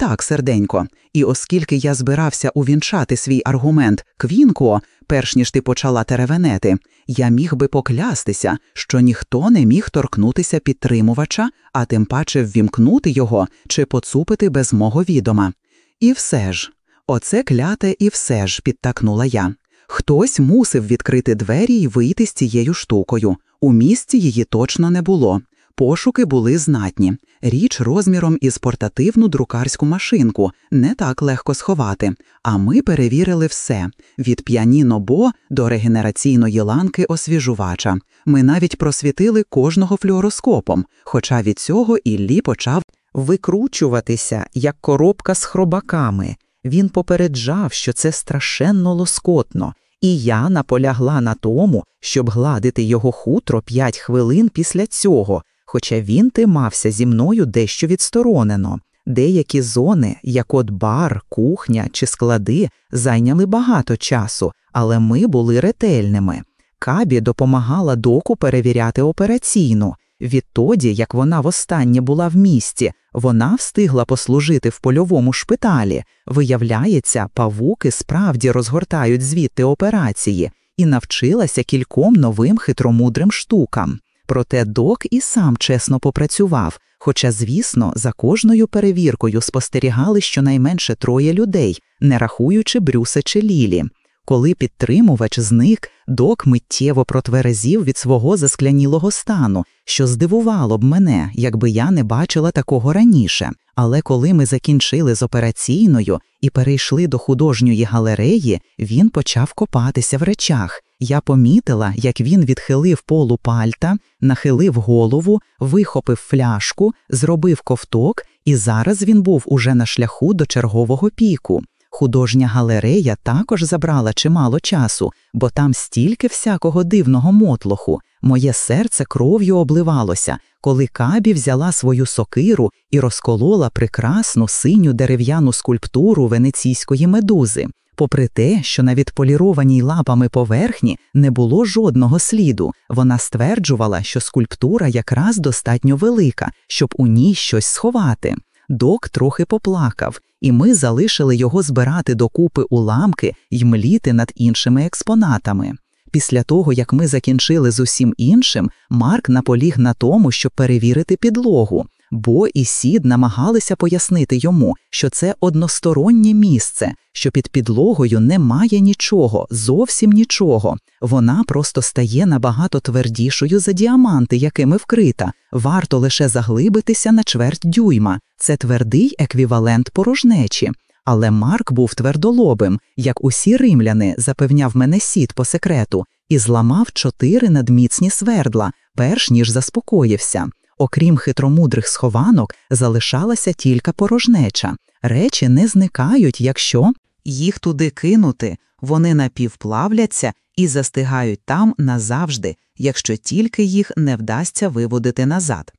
Так, серденько, і оскільки я збирався увінчати свій аргумент Квінко, перш ніж ти почала теревенети, я міг би поклястися, що ніхто не міг торкнутися підтримувача, а тим паче ввімкнути його чи поцупити без мого відома. І все ж, оце кляте і все ж, підтакнула я. Хтось мусив відкрити двері і вийти з цією штукою. У місці її точно не було. Пошуки були знатні. Річ розміром із портативну друкарську машинку не так легко сховати. А ми перевірили все від піаніно бо до регенераційної ланки освіжувача. Ми навіть просвітили кожного флюороскопом, хоча від цього Іллі почав викручуватися як коробка з хробаками. Він попереджав, що це страшенно лоскотно, і я наполягла на тому, щоб гладити його хутро п'ять хвилин після цього хоча він тимався зі мною дещо відсторонено. Деякі зони, як от бар, кухня чи склади, зайняли багато часу, але ми були ретельними. Кабі допомагала доку перевіряти операційну. Відтоді, як вона востаннє була в місті, вона встигла послужити в польовому шпиталі. Виявляється, павуки справді розгортають звідти операції і навчилася кільком новим хитромудрим штукам. Проте док і сам чесно попрацював, хоча, звісно, за кожною перевіркою спостерігали щонайменше троє людей, не рахуючи Брюса чи Лілі. Коли підтримувач зник, док миттєво протверезів від свого засклянілого стану, що здивувало б мене, якби я не бачила такого раніше. Але коли ми закінчили з операційною і перейшли до художньої галереї, він почав копатися в речах. Я помітила, як він відхилив полу пальта, нахилив голову, вихопив фляжку, зробив ковток, і зараз він був уже на шляху до чергового піку. Художня галерея також забрала чимало часу, бо там стільки всякого дивного мотлоху. Моє серце кров'ю обливалося, коли Кабі взяла свою сокиру і розколола прекрасну синю дерев'яну скульптуру венеційської медузи. Попри те, що на відполірованій лапами поверхні не було жодного сліду, вона стверджувала, що скульптура якраз достатньо велика, щоб у ній щось сховати. Док трохи поплакав, і ми залишили його збирати докупи уламки й мліти над іншими експонатами. Після того, як ми закінчили з усім іншим, Марк наполіг на тому, щоб перевірити підлогу. Бо і сід намагалися пояснити йому, що це одностороннє місце, що під підлогою немає нічого, зовсім нічого. Вона просто стає набагато твердішою за діаманти, якими вкрита. Варто лише заглибитися на чверть дюйма. Це твердий еквівалент порожнечі. Але Марк був твердолобим, як усі римляни, запевняв мене сід по секрету, і зламав чотири надміцні свердла, перш ніж заспокоївся. Окрім хитромудрих схованок, залишалася тільки порожнеча. Речі не зникають, якщо їх туди кинути, вони напівплавляться і застигають там назавжди, якщо тільки їх не вдасться виводити назад.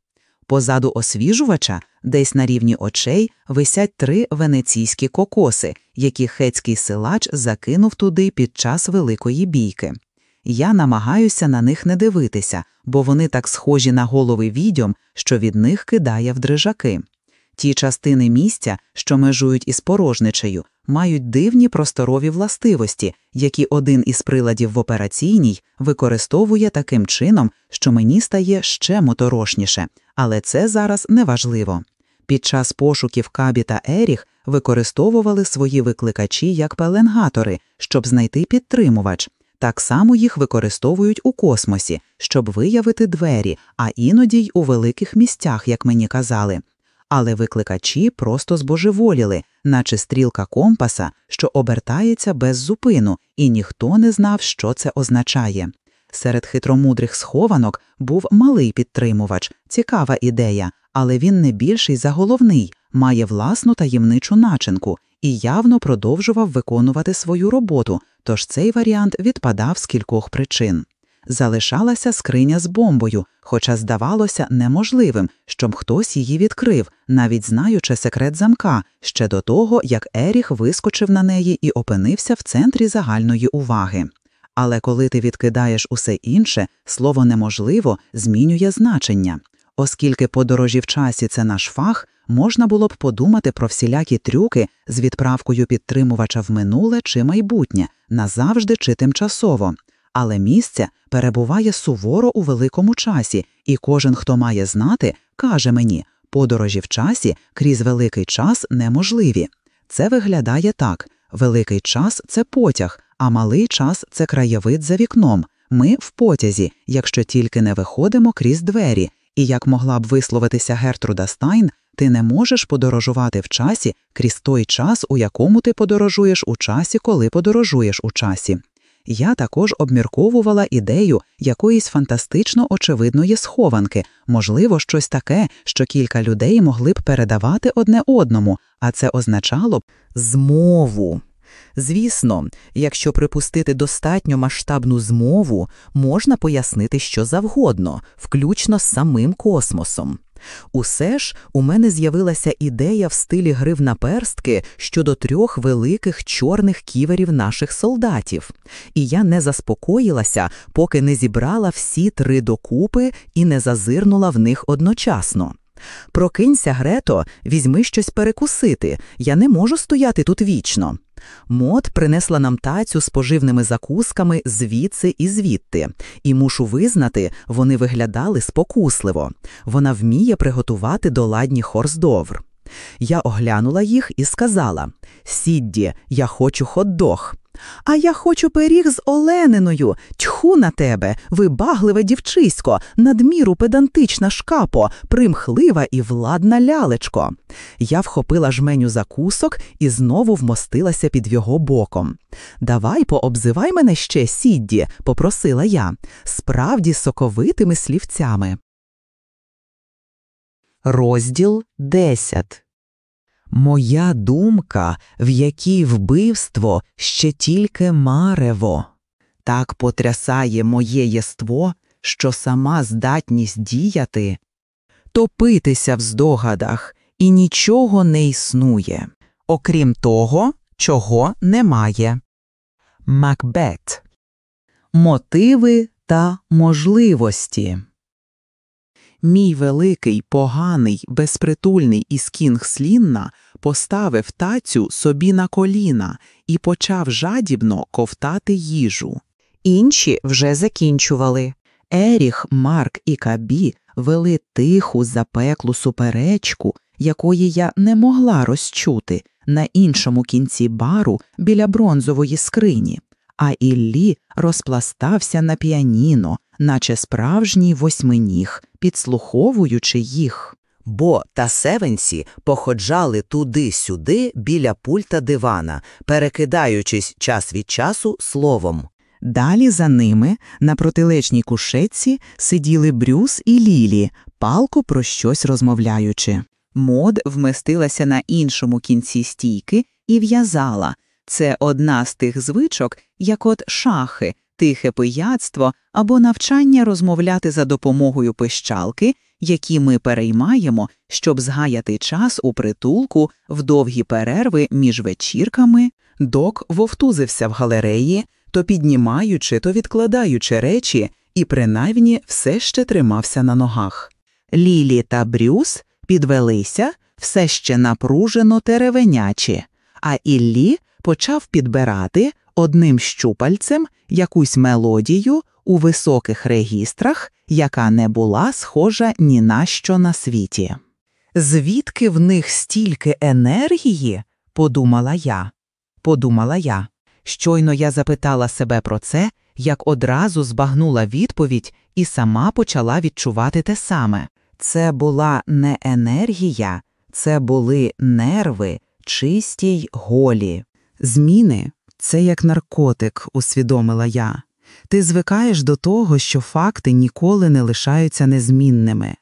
Позаду освіжувача, десь на рівні очей, висять три венеційські кокоси, які хецький силач закинув туди під час великої бійки. Я намагаюся на них не дивитися, бо вони так схожі на голови відьом, що від них кидає в дрижаки. Ті частини місця, що межують із порожничею, мають дивні просторові властивості, які один із приладів в операційній використовує таким чином, що мені стає ще моторошніше, але це зараз неважливо. Під час пошуків Кабі та Еріх використовували свої викликачі як пеленгатори, щоб знайти підтримувач. Так само їх використовують у космосі, щоб виявити двері, а іноді й у великих місцях, як мені казали. Але викликачі просто збожеволіли, наче стрілка компаса, що обертається без зупину, і ніхто не знав, що це означає. Серед хитромудрих схованок був малий підтримувач, цікава ідея, але він не більший за головний, має власну таємничу начинку і явно продовжував виконувати свою роботу, тож цей варіант відпадав з кількох причин. Залишалася скриня з бомбою, хоча здавалося неможливим, щоб хтось її відкрив, навіть знаючи секрет замка, ще до того, як Еріх вискочив на неї і опинився в центрі загальної уваги. Але коли ти відкидаєш усе інше, слово неможливо змінює значення. Оскільки подорожі в часі це наш фах, можна було б подумати про всілякі трюки з відправкою підтримувача в минуле чи майбутнє, назавжди чи тимчасово. Але місце перебуває суворо у великому часі, і кожен, хто має знати, каже мені, подорожі в часі крізь великий час неможливі. Це виглядає так: великий час це потяг, а малий час це краєвид за вікном. Ми в потязі, якщо тільки не виходимо крізь двері, і як могла б висловитися Гертруда Стайн, ти не можеш подорожувати в часі крізь той час, у якому ти подорожуєш у часі, коли подорожуєш у часі. Я також обмірковувала ідею якоїсь фантастично очевидної схованки, можливо, щось таке, що кілька людей могли б передавати одне одному, а це означало б змову. Звісно, якщо припустити достатньо масштабну змову, можна пояснити що завгодно, включно з самим космосом. Усе ж у мене з'явилася ідея в стилі гри в наперстки щодо трьох великих чорних ківерів наших солдатів, і я не заспокоїлася, поки не зібрала всі три докупи і не зазирнула в них одночасно. Прокинься, Грето, візьми щось перекусити. Я не можу стояти тут вічно. Мод принесла нам тацю з поживними закусками звідси і звідти, і мушу визнати, вони виглядали спокусливо. Вона вміє приготувати доладні хорздовр. Я оглянула їх і сказала: Сідді, я хочу хот-дог». А я хочу пиріг з олениною. Тьху на тебе, вибагливе дівчисько, надміру педантична шкапо, примхлива і владна лялечко. Я вхопила жменю закусок і знову вмостилася під його боком. Давай пообзивай мене ще, Сідді, попросила я, справді соковитими слівцями. Розділ 10 Моя думка, в якій вбивство ще тільки марево. Так потрясає моє єство, що сама здатність діяти, топитися в здогадах і нічого не існує, окрім того, чого немає. Макбет Мотиви та можливості. Мій великий, поганий, безпритульний іскінг Слінна поставив тацю собі на коліна і почав жадібно ковтати їжу. Інші вже закінчували. Еріх, Марк і Кабі вели тиху, запеклу суперечку, якої я не могла розчути, на іншому кінці бару біля бронзової скрині, а Іллі розпластався на піаніно, наче справжній восьминіг, підслуховуючи їх. Бо та Севенсі походжали туди-сюди біля пульта дивана, перекидаючись час від часу словом. Далі за ними на протилежній кушетці сиділи Брюс і Лілі, палко про щось розмовляючи. Мод вместилася на іншому кінці стійки і в'язала. Це одна з тих звичок, як от шахи, тихе пияцтво або навчання розмовляти за допомогою пищалки, які ми переймаємо, щоб згаяти час у притулку в довгі перерви між вечірками, док вовтузився в галереї, то піднімаючи, то відкладаючи речі, і принаймні все ще тримався на ногах. Лілі та Брюс підвелися все ще напружено теревенячі, а Іллі почав підбирати одним щупальцем якусь мелодію у високих регістрах, яка не була схожа ні на що на світі. Звідки в них стільки енергії? подумала я. Подумала я. Щойно я запитала себе про це, як одразу збагнула відповідь і сама почала відчувати те саме. Це була не енергія, це були нерви, чисті й голі. Зміни це як наркотик, усвідомила я. Ти звикаєш до того, що факти ніколи не лишаються незмінними,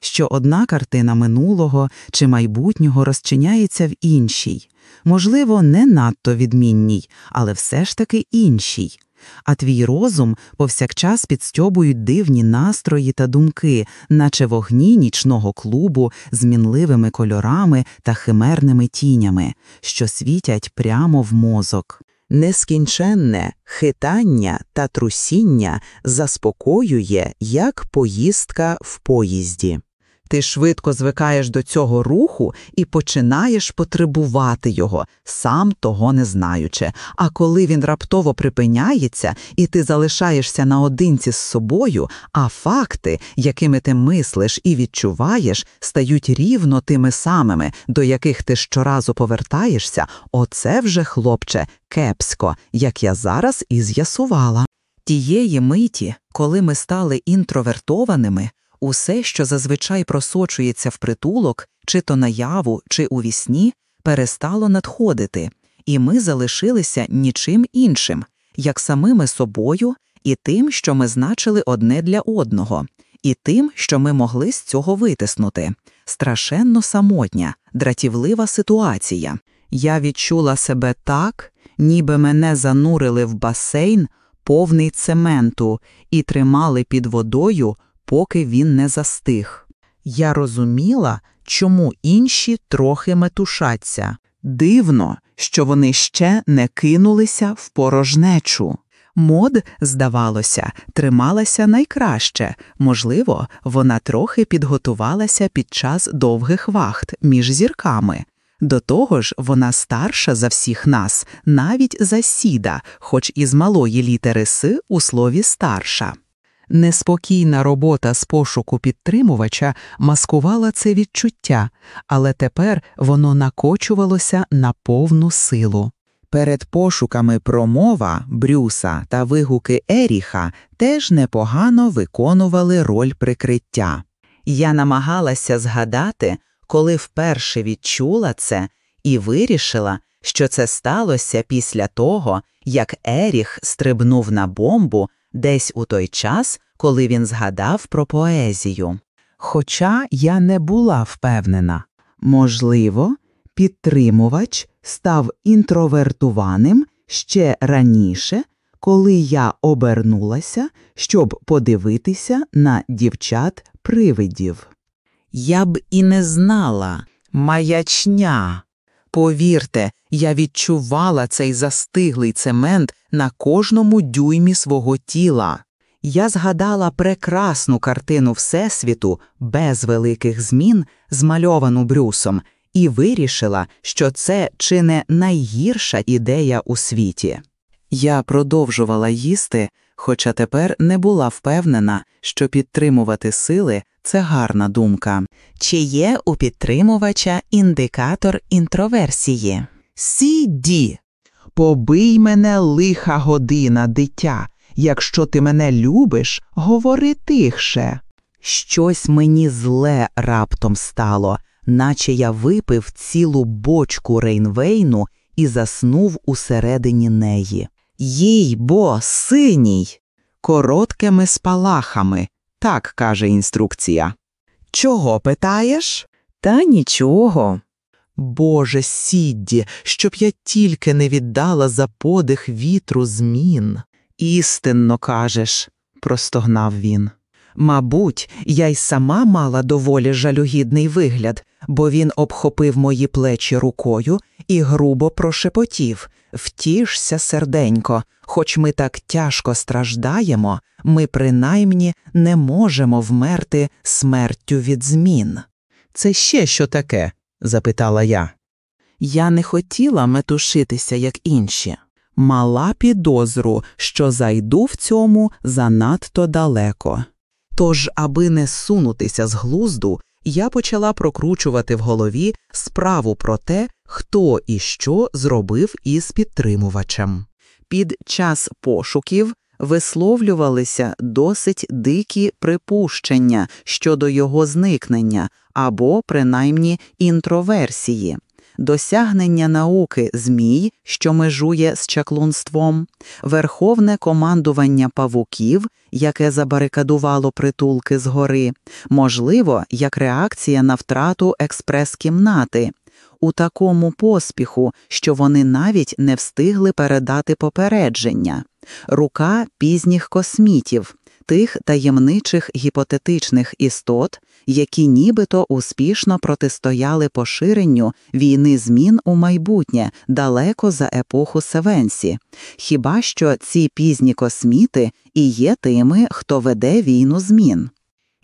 що одна картина минулого чи майбутнього розчиняється в іншій, можливо, не надто відмінній, але все ж таки іншій. А твій розум повсякчас підстьобують дивні настрої та думки, наче вогні нічного клубу з мінливими кольорами та химерними тінями, що світять прямо в мозок. Нескінченне хитання та трусіння заспокоює, як поїздка в поїзді. Ти швидко звикаєш до цього руху і починаєш потребувати його, сам того не знаючи. А коли він раптово припиняється, і ти залишаєшся наодинці з собою, а факти, якими ти мислиш і відчуваєш, стають рівно тими самими, до яких ти щоразу повертаєшся, оце вже, хлопче, кепсько, як я зараз і з'ясувала. Тієї миті, коли ми стали інтровертованими, Усе, що зазвичай просочується в притулок, чи то наяву, чи у вісні, перестало надходити, і ми залишилися нічим іншим, як самими собою, і тим, що ми значили одне для одного, і тим, що ми могли з цього витиснути. Страшенно самотня, дратівлива ситуація. Я відчула себе так, ніби мене занурили в басейн, повний цементу, і тримали під водою поки він не застиг. Я розуміла, чому інші трохи метушаться. Дивно, що вони ще не кинулися в порожнечу. Мод, здавалося, трималася найкраще, можливо, вона трохи підготувалася під час довгих вахт між зірками. До того ж, вона старша за всіх нас, навіть за сіда, хоч із малої літери С у слові старша. Неспокійна робота з пошуку підтримувача маскувала це відчуття, але тепер воно накочувалося на повну силу. Перед пошуками промова Брюса та вигуки Еріха теж непогано виконували роль прикриття. Я намагалася згадати, коли вперше відчула це, і вирішила, що це сталося після того, як Еріх стрибнув на бомбу десь у той час, коли він згадав про поезію. Хоча я не була впевнена, можливо, підтримувач став інтровертуваним ще раніше, коли я обернулася, щоб подивитися на дівчат-привидів. Я б і не знала маячня. Повірте, я відчувала цей застиглий цемент на кожному дюймі свого тіла. Я згадала прекрасну картину Всесвіту без великих змін, змальовану Брюсом, і вирішила, що це чи не найгірша ідея у світі. Я продовжувала їсти, хоча тепер не була впевнена, що підтримувати сили це гарна думка. Чи є у підтримувача індикатор інтроверсії? Сіді. Побий мене лиха година, дитя. Якщо ти мене любиш, говори тихше. Щось мені зле раптом стало, наче я випив цілу бочку рейнвейну і заснув усередині неї. Їй бо, синій, короткими спалахами, так каже інструкція. Чого питаєш? Та нічого. Боже сідді, щоб я тільки не віддала за подих вітру змін. Істинно кажеш, простогнав він. Мабуть, я й сама мала доволі жалюгідний вигляд, бо він обхопив мої плечі рукою і грубо прошепотів Втішся, серденько, хоч ми так тяжко страждаємо, ми принаймні не можемо вмерти смертю від змін. Це ще що таке? запитала я. Я не хотіла метушитися, як інші. Мала підозру, що зайду в цьому занадто далеко. Тож, аби не сунутися з глузду, я почала прокручувати в голові справу про те, хто і що зробив із підтримувачем. Під час пошуків висловлювалися досить дикі припущення щодо його зникнення або, принаймні, інтроверсії. Досягнення науки змій, що межує з чаклунством, верховне командування павуків, яке забарикадувало притулки згори, можливо, як реакція на втрату експрес-кімнати, у такому поспіху, що вони навіть не встигли передати попередження, рука пізніх космітів, тих таємничих гіпотетичних істот, які нібито успішно протистояли поширенню війни змін у майбутнє далеко за епоху Севенсі. Хіба що ці пізні косміти і є тими, хто веде війну змін?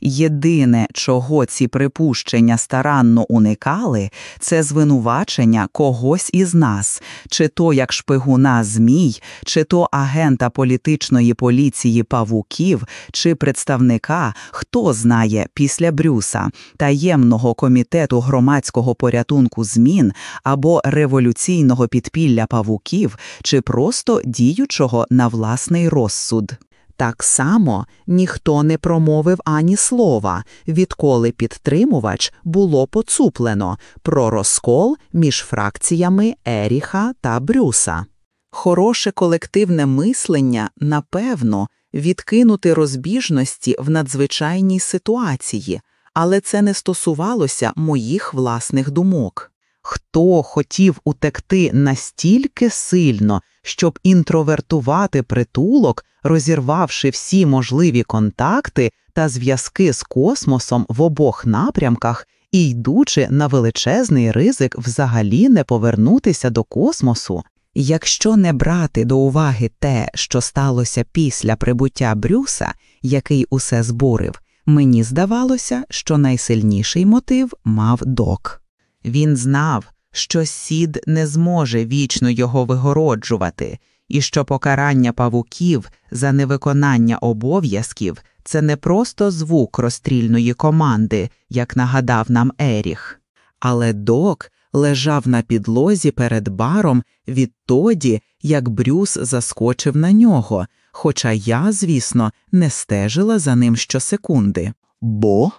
Єдине, чого ці припущення старанно уникали, це звинувачення когось із нас, чи то як шпигуна змій, чи то агента політичної поліції павуків, чи представника, хто знає після Брюса, таємного комітету громадського порятунку змін або революційного підпілля павуків, чи просто діючого на власний розсуд. Так само ніхто не промовив ані слова, відколи підтримувач було поцуплено про розкол між фракціями Еріха та Брюса. Хороше колективне мислення, напевно, відкинути розбіжності в надзвичайній ситуації, але це не стосувалося моїх власних думок. Хто хотів утекти настільки сильно, щоб інтровертувати притулок, розірвавши всі можливі контакти та зв'язки з космосом в обох напрямках і йдучи на величезний ризик взагалі не повернутися до космосу? Якщо не брати до уваги те, що сталося після прибуття Брюса, який усе збурив, мені здавалося, що найсильніший мотив мав док. Він знав, що сід не зможе вічно його вигороджувати, і що покарання павуків за невиконання обов'язків це не просто звук розстрільної команди, як нагадав нам Еріх. Але док лежав на підлозі перед баром відтоді, як Брюс заскочив на нього, хоча я, звісно, не стежила за ним щосекунди. Бо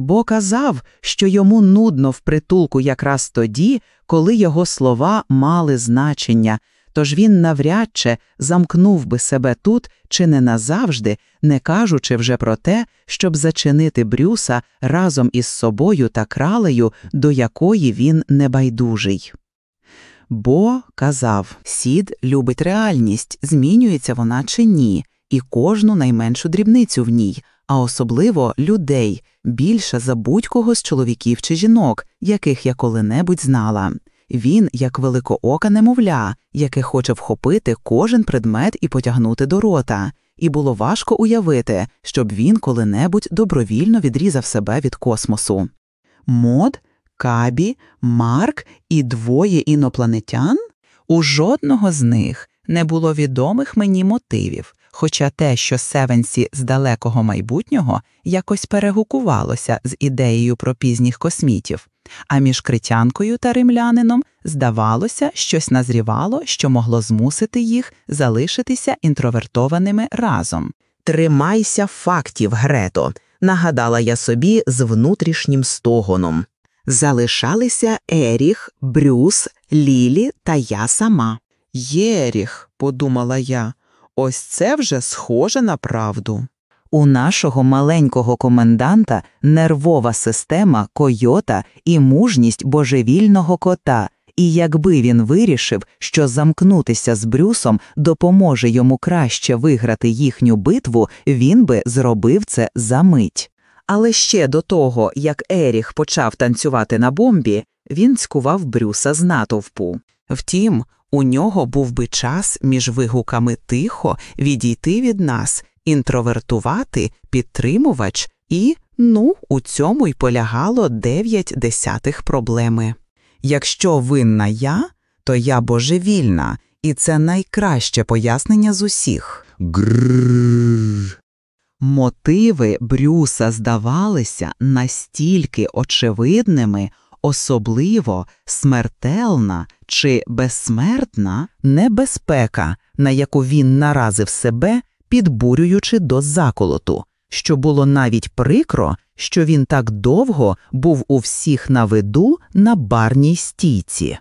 Бо казав, що йому нудно в притулку якраз тоді, коли його слова мали значення, тож він навряд чи замкнув би себе тут чи не назавжди, не кажучи вже про те, щоб зачинити Брюса разом із собою та кралею, до якої він небайдужий. Бо, казав, сід любить реальність, змінюється вона чи ні, і кожну найменшу дрібницю в ній, а особливо людей, більше за будь-кого з чоловіків чи жінок, яких я коли-небудь знала. Він як великоока немовля, яке хоче вхопити кожен предмет і потягнути до рота, і було важко уявити, щоб він коли-небудь добровільно відрізав себе від космосу. Мод, Кабі, Марк і двоє інопланетян? У жодного з них не було відомих мені мотивів, хоча те, що Севенсі з далекого майбутнього якось перегукувалося з ідеєю про пізніх космітів, а між критянкою та римлянином здавалося, щось назрівало, що могло змусити їх залишитися інтровертованими разом. тримайся фактів, Грето, нагадала я собі з внутрішнім стогоном. Залишалися Еріх, Брюс, Лілі та я сама. Єріх, подумала я, ось це вже схоже на правду. У нашого маленького коменданта нервова система койота і мужність божевільного кота, і якби він вирішив, що замкнутися з Брюсом допоможе йому краще виграти їхню битву, він би зробив це за мить. Але ще до того, як Еріх почав танцювати на бомбі, він цькував Брюса з натовпу. Втім, у нього був би час між вигуками тихо відійти від нас, інтровертувати, підтримувач і, ну, у цьому й полягало дев'ять десятих проблеми. Якщо винна я, то я божевільна, і це найкраще пояснення з усіх. Мотиви Брюса здавалися настільки очевидними, особливо смертельна чи безсмертна небезпека, на яку він наразив себе, підбурюючи до заколоту, що було навіть прикро, що він так довго був у всіх на виду на барній стійці.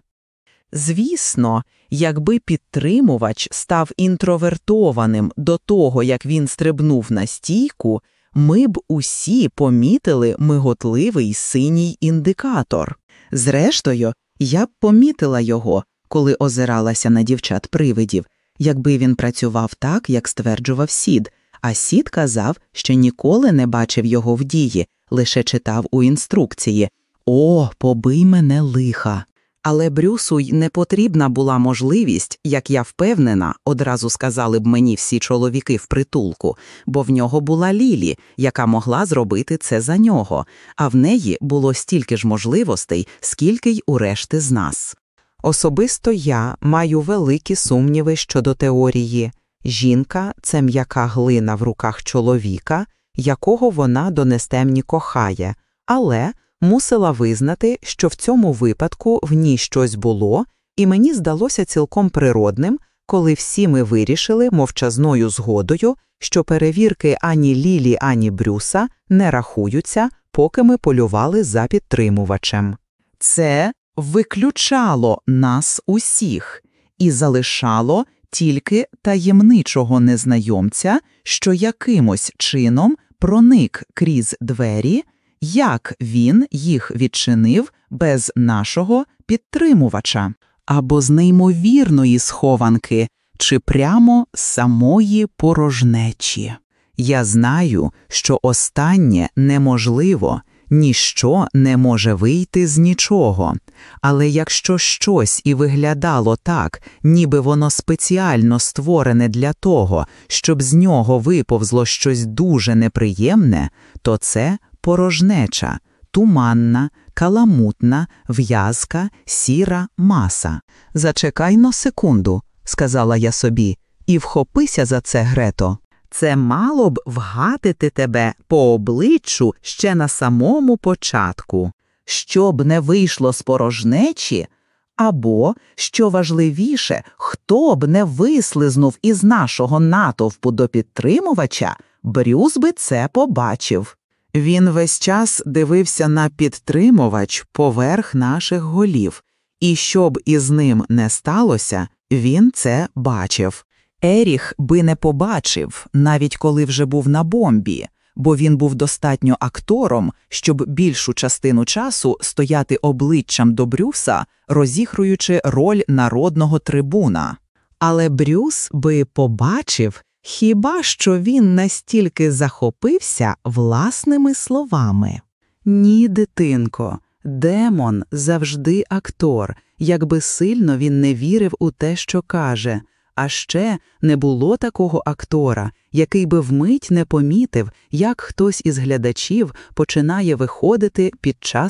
Звісно, якби підтримувач став інтровертованим до того, як він стрибнув на стійку, ми б усі помітили миготливий синій індикатор. Зрештою, я б помітила його, коли озиралася на дівчат-привидів, якби він працював так, як стверджував сід, а сід казав, що ніколи не бачив його в дії, лише читав у інструкції О, побий мене лиха. Але Брюсу й не потрібна була можливість, як я впевнена, одразу сказали б мені всі чоловіки в притулку, бо в нього була Лілі, яка могла зробити це за нього, а в неї було стільки ж можливостей, скільки й у решти з нас. Особисто я маю великі сумніви щодо теорії. Жінка це м'яка глина в руках чоловіка, якого вона до нестемні кохає, але мусила визнати, що в цьому випадку в ній щось було, і мені здалося цілком природним, коли всі ми вирішили мовчазною згодою, що перевірки ані Лілі, ані Брюса не рахуються, поки ми полювали за підтримувачем. Це виключало нас усіх і залишало тільки таємничого незнайомця, що якимось чином проник крізь двері, як він їх відчинив без нашого підтримувача, або з неймовірної схованки, чи прямо з самої порожнечі. Я знаю, що останнє неможливо, ніщо не може вийти з нічого. Але якщо щось і виглядало так, ніби воно спеціально створене для того, щоб з нього виповзло щось дуже неприємне, то це порожнеча, туманна, каламутна, в'язка, сіра маса. Зачекай на секунду, сказала я собі, і вхопися за це, Грето. Це мало б вгатити тебе по обличчю ще на самому початку. щоб не вийшло з порожнечі, або, що важливіше, хто б не вислизнув із нашого натовпу до підтримувача, Брюс би це побачив. Він весь час дивився на підтримувач поверх наших голів, і щоб із ним не сталося, він це бачив. Еріх би не побачив, навіть коли вже був на бомбі, бо він був достатньо актором, щоб більшу частину часу стояти обличчям до Брюса, розігруючи роль народного трибуна. Але Брюс би побачив, хіба що він настільки захопився власними словами. Ні, дитинко, демон завжди актор, якби сильно він не вірив у те, що каже. А ще не було такого актора, який би вмить не помітив, як хтось із глядачів починає виходити під час